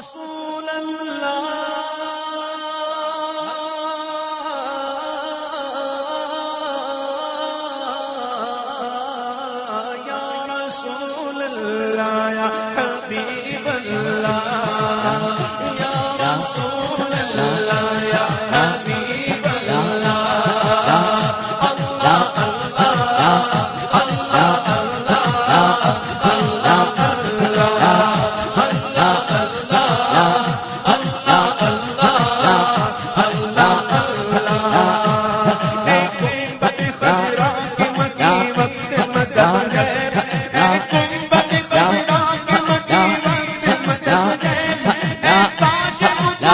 رسول اللہ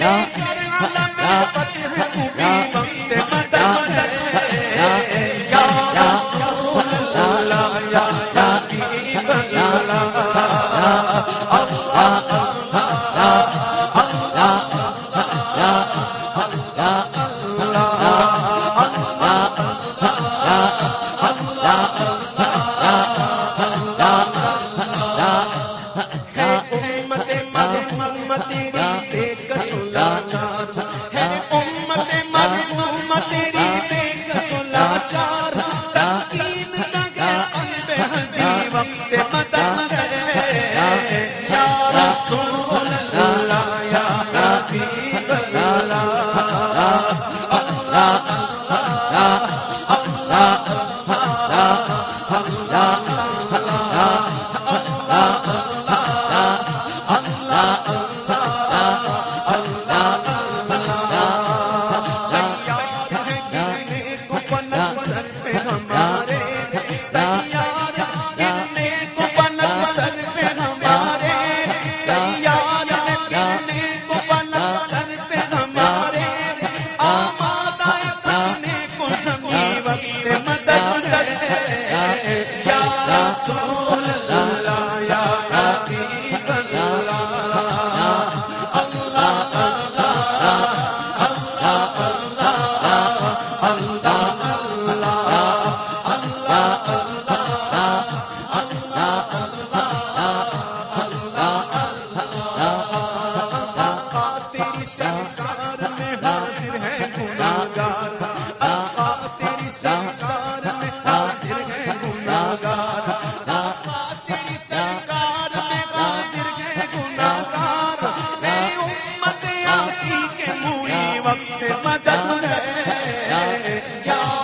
یا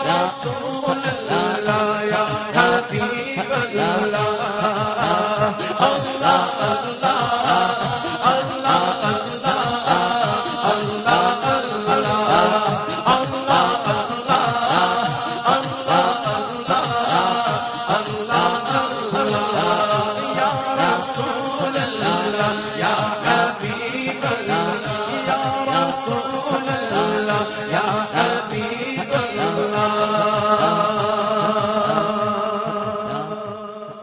رسول